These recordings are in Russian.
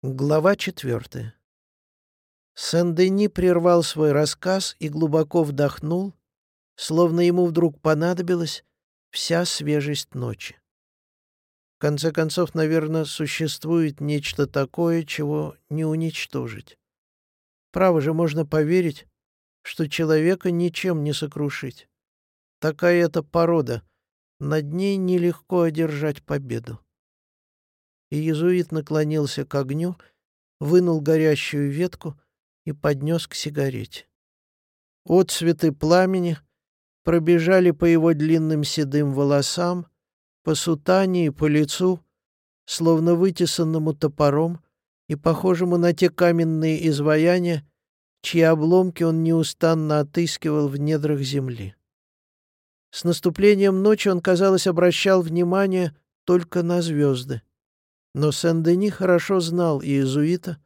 Глава четвертая. Сен-Дени прервал свой рассказ и глубоко вдохнул, словно ему вдруг понадобилась вся свежесть ночи. В конце концов, наверное, существует нечто такое, чего не уничтожить. Право же можно поверить, что человека ничем не сокрушить. Такая это порода, над ней нелегко одержать победу и иезуит наклонился к огню, вынул горящую ветку и поднес к сигарете. Отцветы пламени пробежали по его длинным седым волосам, по сутане и по лицу, словно вытесанному топором и похожему на те каменные изваяния, чьи обломки он неустанно отыскивал в недрах земли. С наступлением ночи он, казалось, обращал внимание только на звезды. Но Сен-Дени хорошо знал иезуита,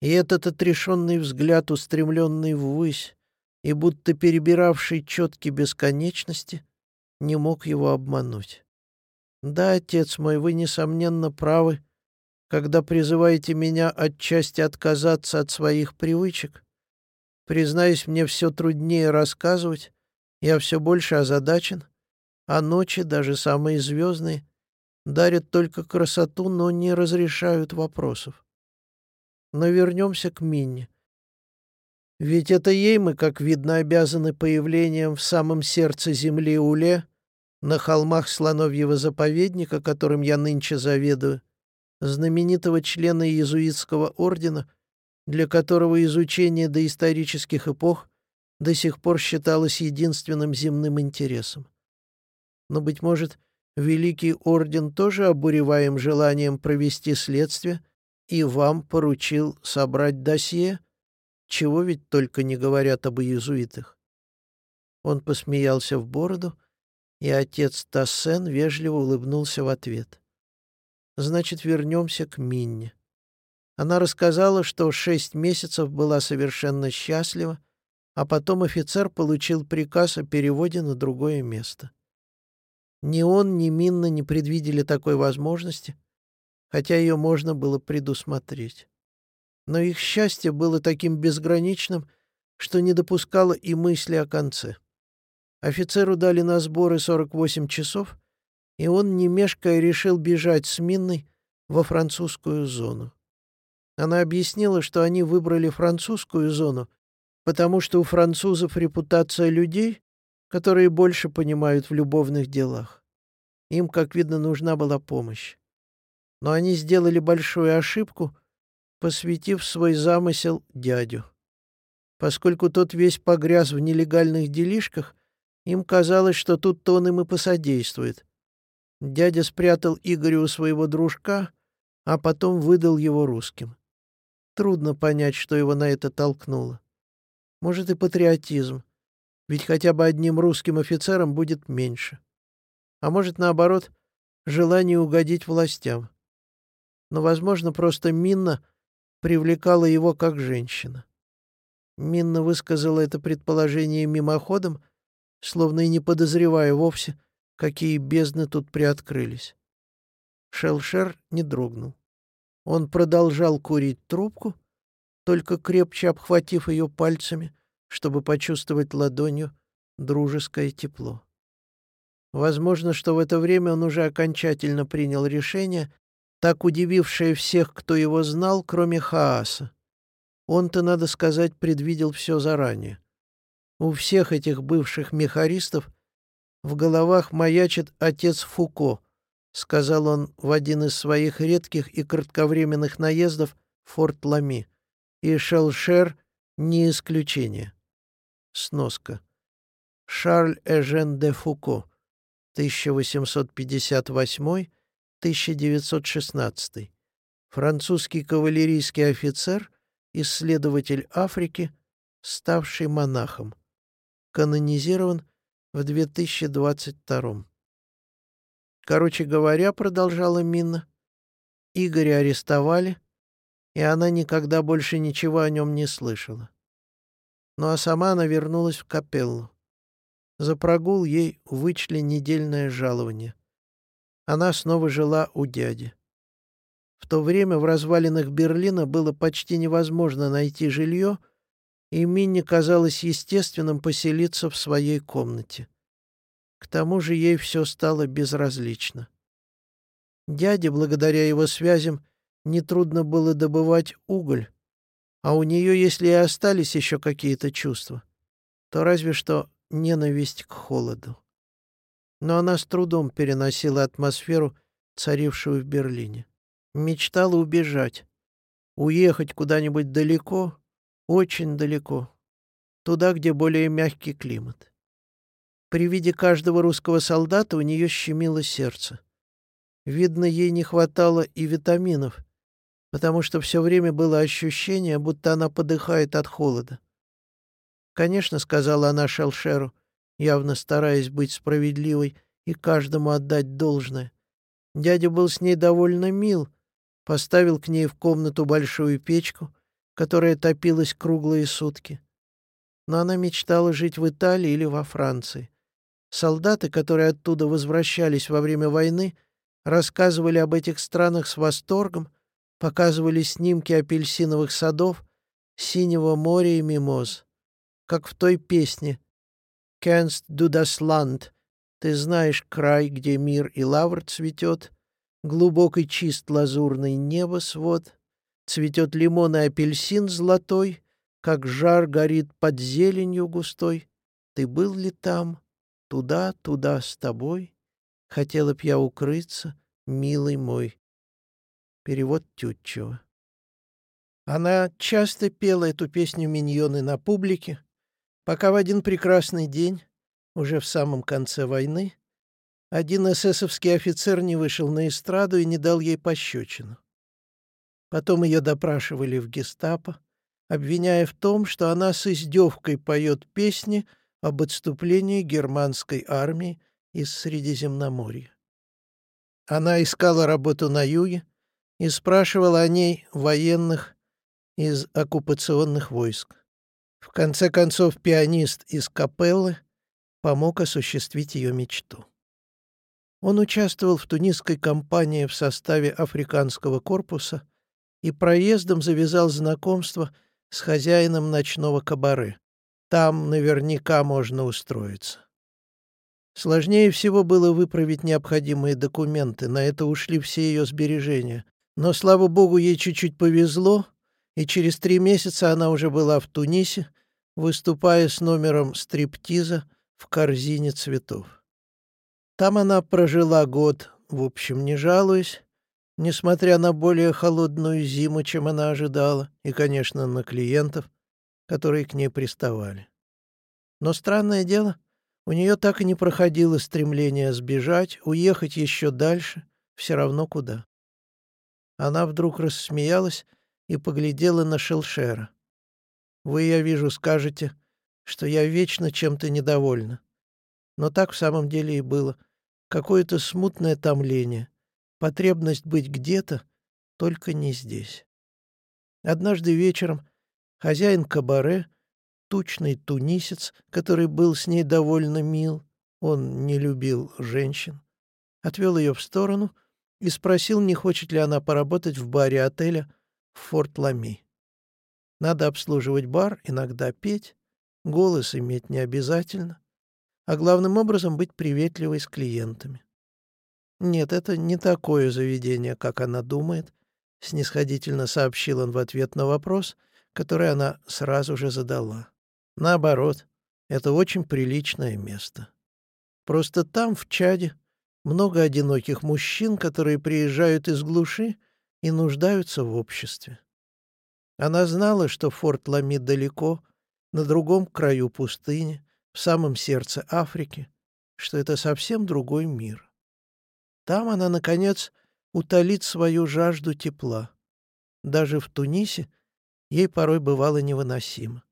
и этот отрешенный взгляд, устремленный ввысь и будто перебиравший четки бесконечности, не мог его обмануть. «Да, отец мой, вы, несомненно, правы, когда призываете меня отчасти отказаться от своих привычек. Признаюсь, мне все труднее рассказывать, я все больше озадачен, а ночи, даже самые звездные, дарят только красоту, но не разрешают вопросов. Но вернемся к Минне. Ведь это ей мы, как видно, обязаны появлением в самом сердце земли Уле, на холмах слоновьего заповедника, которым я нынче заведую, знаменитого члена иезуитского ордена, для которого изучение доисторических эпох до сих пор считалось единственным земным интересом. Но, быть может, Великий Орден тоже обуреваем желанием провести следствие и вам поручил собрать досье, чего ведь только не говорят об иезуитах. Он посмеялся в бороду, и отец Тассен вежливо улыбнулся в ответ. «Значит, вернемся к Минне». Она рассказала, что шесть месяцев была совершенно счастлива, а потом офицер получил приказ о переводе на другое место. Ни он, ни Минна не предвидели такой возможности, хотя ее можно было предусмотреть. Но их счастье было таким безграничным, что не допускало и мысли о конце. Офицеру дали на сборы 48 часов, и он, не мешкая, решил бежать с Минной во французскую зону. Она объяснила, что они выбрали французскую зону, потому что у французов репутация людей, которые больше понимают в любовных делах. Им, как видно, нужна была помощь. Но они сделали большую ошибку, посвятив свой замысел дядю. Поскольку тот весь погряз в нелегальных делишках, им казалось, что тут-то он им и посодействует. Дядя спрятал Игоря у своего дружка, а потом выдал его русским. Трудно понять, что его на это толкнуло. Может, и патриотизм ведь хотя бы одним русским офицером будет меньше. А может, наоборот, желание угодить властям. Но, возможно, просто Минна привлекала его как женщина. Минна высказала это предположение мимоходом, словно и не подозревая вовсе, какие бездны тут приоткрылись. Шелшер не дрогнул. Он продолжал курить трубку, только крепче обхватив ее пальцами, чтобы почувствовать ладонью дружеское тепло. Возможно, что в это время он уже окончательно принял решение, так удивившее всех, кто его знал, кроме Хааса. Он-то, надо сказать, предвидел все заранее. У всех этих бывших мехаристов в головах маячит отец Фуко, сказал он в один из своих редких и кратковременных наездов в Форт Лами, и Шелшер не исключение. Сноска. Шарль Эжен де Фуко, 1858-1916. Французский кавалерийский офицер, исследователь Африки, ставший монахом. Канонизирован в 2022. Короче говоря, продолжала Минна, Игоря арестовали, и она никогда больше ничего о нем не слышала ну а сама она вернулась в капеллу. За прогул ей вычли недельное жалование. Она снова жила у дяди. В то время в развалинах Берлина было почти невозможно найти жилье, и Минне казалось естественным поселиться в своей комнате. К тому же ей все стало безразлично. Дяде, благодаря его связям, нетрудно было добывать уголь, а у нее, если и остались еще какие-то чувства, то разве что ненависть к холоду. Но она с трудом переносила атмосферу, царившую в Берлине. Мечтала убежать, уехать куда-нибудь далеко, очень далеко, туда, где более мягкий климат. При виде каждого русского солдата у нее щемило сердце. Видно, ей не хватало и витаминов, потому что все время было ощущение, будто она подыхает от холода. «Конечно», — сказала она Шелшеру, явно стараясь быть справедливой и каждому отдать должное. Дядя был с ней довольно мил, поставил к ней в комнату большую печку, которая топилась круглые сутки. Но она мечтала жить в Италии или во Франции. Солдаты, которые оттуда возвращались во время войны, рассказывали об этих странах с восторгом, показывали снимки апельсиновых садов, синего моря и мимоз, как в той песне «Kennst du das Land?» «Ты знаешь край, где мир и лавр цветет», глубокий чист лазурный небосвод, цветет лимон и апельсин золотой, как жар горит под зеленью густой. Ты был ли там? Туда, туда с тобой? Хотела б я укрыться, милый мой. Перевод Тютчева. Она часто пела эту песню «Миньоны» на публике, пока в один прекрасный день, уже в самом конце войны, один эсэсовский офицер не вышел на эстраду и не дал ей пощечину. Потом ее допрашивали в гестапо, обвиняя в том, что она с издевкой поет песни об отступлении германской армии из Средиземноморья. Она искала работу на юге и спрашивала о ней военных из оккупационных войск. В конце концов, пианист из капеллы помог осуществить ее мечту. Он участвовал в тунисской кампании в составе африканского корпуса и проездом завязал знакомство с хозяином ночного кабары. Там наверняка можно устроиться. Сложнее всего было выправить необходимые документы, на это ушли все ее сбережения. Но, слава богу, ей чуть-чуть повезло, и через три месяца она уже была в Тунисе, выступая с номером стриптиза в корзине цветов. Там она прожила год, в общем, не жалуясь, несмотря на более холодную зиму, чем она ожидала, и, конечно, на клиентов, которые к ней приставали. Но странное дело — у нее так и не проходило стремление сбежать, уехать еще дальше, все равно куда. Она вдруг рассмеялась и поглядела на Шелшера. «Вы, я вижу, скажете, что я вечно чем-то недовольна. Но так в самом деле и было. Какое-то смутное томление, потребность быть где-то, только не здесь». Однажды вечером хозяин кабаре — тучный тунисец, который был с ней довольно мил, он не любил женщин, отвел ее в сторону и спросил, не хочет ли она поработать в баре отеля в Форт-Лами. Надо обслуживать бар, иногда петь, голос иметь не обязательно, а главным образом быть приветливой с клиентами. Нет, это не такое заведение, как она думает, снисходительно сообщил он в ответ на вопрос, который она сразу же задала. Наоборот, это очень приличное место. Просто там, в Чаде, много одиноких мужчин, которые приезжают из глуши и нуждаются в обществе. Она знала, что форт Лами далеко, на другом краю пустыни, в самом сердце Африки, что это совсем другой мир. Там она, наконец, утолит свою жажду тепла. Даже в Тунисе ей порой бывало невыносимо.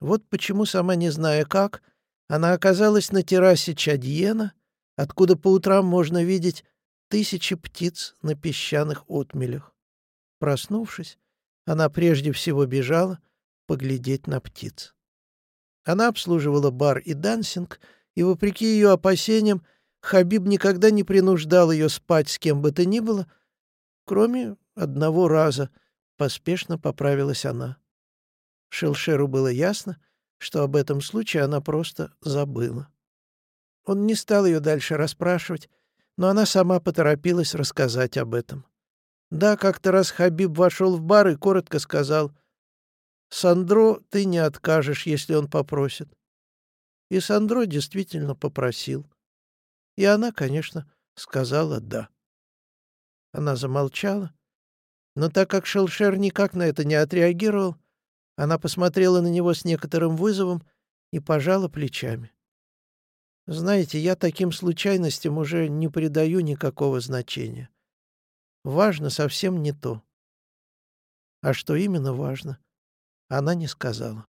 Вот почему, сама не зная как, она оказалась на террасе Чадьена, откуда по утрам можно видеть тысячи птиц на песчаных отмелях. Проснувшись, она прежде всего бежала поглядеть на птиц. Она обслуживала бар и дансинг, и, вопреки ее опасениям, Хабиб никогда не принуждал ее спать с кем бы то ни было, Кроме одного раза, поспешно поправилась она. Шелшеру было ясно, что об этом случае она просто забыла. Он не стал ее дальше расспрашивать, но она сама поторопилась рассказать об этом. Да, как-то раз Хабиб вошел в бар и коротко сказал, «Сандро ты не откажешь, если он попросит». И Сандро действительно попросил. И она, конечно, сказала «да». Она замолчала, но так как Шелшер никак на это не отреагировал, она посмотрела на него с некоторым вызовом и пожала плечами. «Знаете, я таким случайностям уже не придаю никакого значения. Важно совсем не то. А что именно важно, она не сказала.